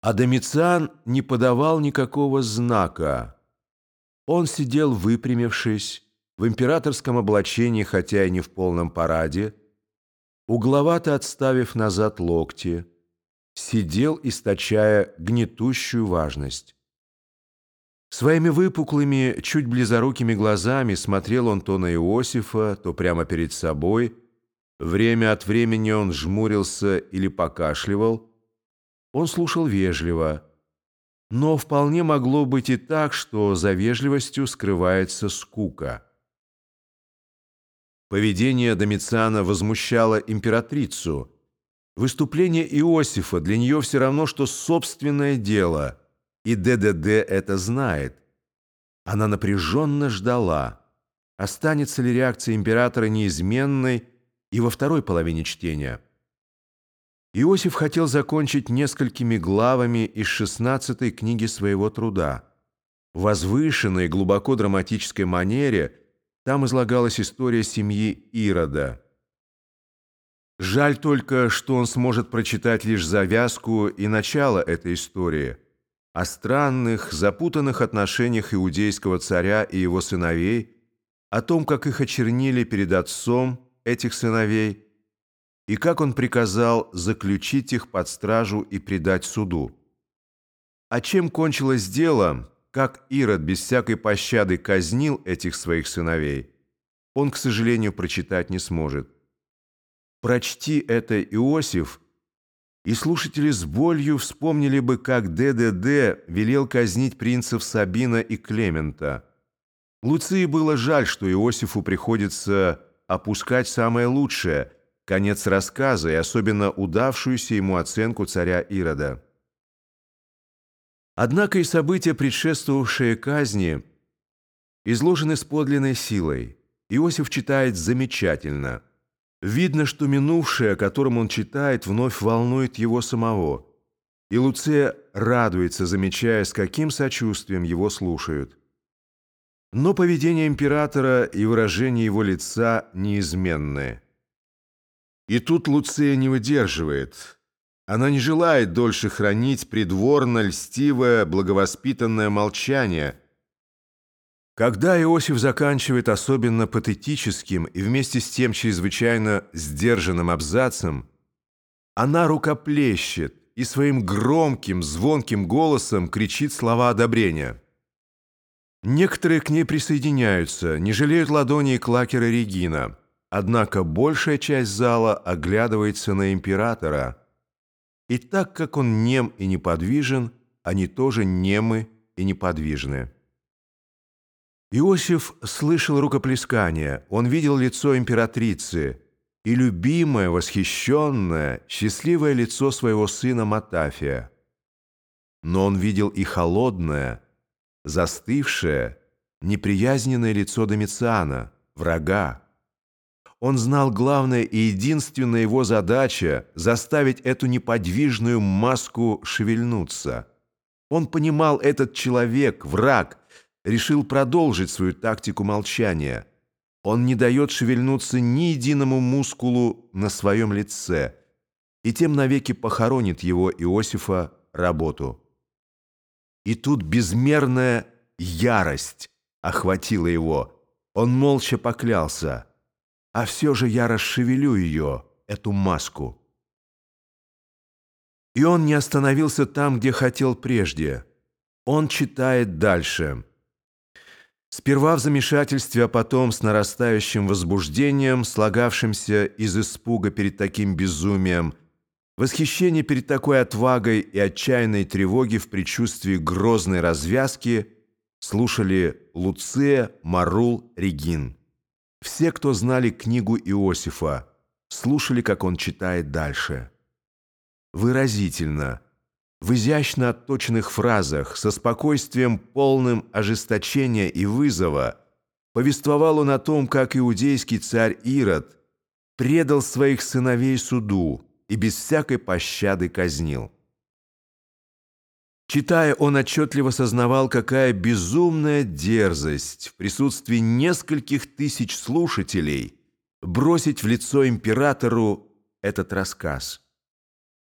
А Домициан не подавал никакого знака. Он сидел выпрямившись, в императорском облачении, хотя и не в полном параде, угловато отставив назад локти, сидел, источая гнетущую важность. Своими выпуклыми, чуть близорукими глазами смотрел он то на Иосифа, то прямо перед собой. Время от времени он жмурился или покашливал, он слушал вежливо, но вполне могло быть и так, что за вежливостью скрывается скука. Поведение Домициана возмущало императрицу. Выступление Иосифа для нее все равно, что собственное дело, и ДДД это знает. Она напряженно ждала, останется ли реакция императора неизменной и во второй половине чтения – Иосиф хотел закончить несколькими главами из шестнадцатой книги своего труда. В возвышенной, глубоко драматической манере там излагалась история семьи Ирода. Жаль только, что он сможет прочитать лишь завязку и начало этой истории о странных, запутанных отношениях иудейского царя и его сыновей, о том, как их очернили перед отцом этих сыновей – и как он приказал заключить их под стражу и предать суду. А чем кончилось дело, как Ирод без всякой пощады казнил этих своих сыновей, он, к сожалению, прочитать не сможет. Прочти это Иосиф, и слушатели с болью вспомнили бы, как ДДД велел казнить принцев Сабина и Клемента. Луции было жаль, что Иосифу приходится опускать самое лучшее – конец рассказа и особенно удавшуюся ему оценку царя Ирода. Однако и события, предшествовавшие казни, изложены с подлинной силой. Иосиф читает замечательно. Видно, что минувшее, о котором он читает, вновь волнует его самого. И Луция радуется, замечая, с каким сочувствием его слушают. Но поведение императора и выражение его лица неизменны. И тут Луция не выдерживает. Она не желает дольше хранить придворно-льстивое, благовоспитанное молчание. Когда Иосиф заканчивает особенно патетическим и вместе с тем чрезвычайно сдержанным абзацем, она рукоплещет и своим громким, звонким голосом кричит слова одобрения. Некоторые к ней присоединяются, не жалеют ладони и клакера Регина – Однако большая часть зала оглядывается на императора. И так как он нем и неподвижен, они тоже немы и неподвижны. Иосиф слышал рукоплескание, он видел лицо императрицы и любимое, восхищенное, счастливое лицо своего сына Матафия. Но он видел и холодное, застывшее, неприязненное лицо Домициана, врага. Он знал главное и единственная его задача – заставить эту неподвижную маску шевельнуться. Он понимал, этот человек, враг, решил продолжить свою тактику молчания. Он не дает шевельнуться ни единому мускулу на своем лице и тем навеки похоронит его, Иосифа, работу. И тут безмерная ярость охватила его. Он молча поклялся – а все же я расшевелю ее, эту маску. И он не остановился там, где хотел прежде. Он читает дальше. Сперва в замешательстве, а потом с нарастающим возбуждением, слагавшимся из испуга перед таким безумием, восхищение перед такой отвагой и отчаянной тревоги в предчувствии грозной развязки слушали Луция, Марул, Регин. Все, кто знали книгу Иосифа, слушали, как он читает дальше. Выразительно, в изящно отточенных фразах, со спокойствием полным ожесточения и вызова, повествовал он о том, как иудейский царь Ирод предал своих сыновей суду и без всякой пощады казнил. Читая, он отчетливо сознавал, какая безумная дерзость в присутствии нескольких тысяч слушателей бросить в лицо императору этот рассказ –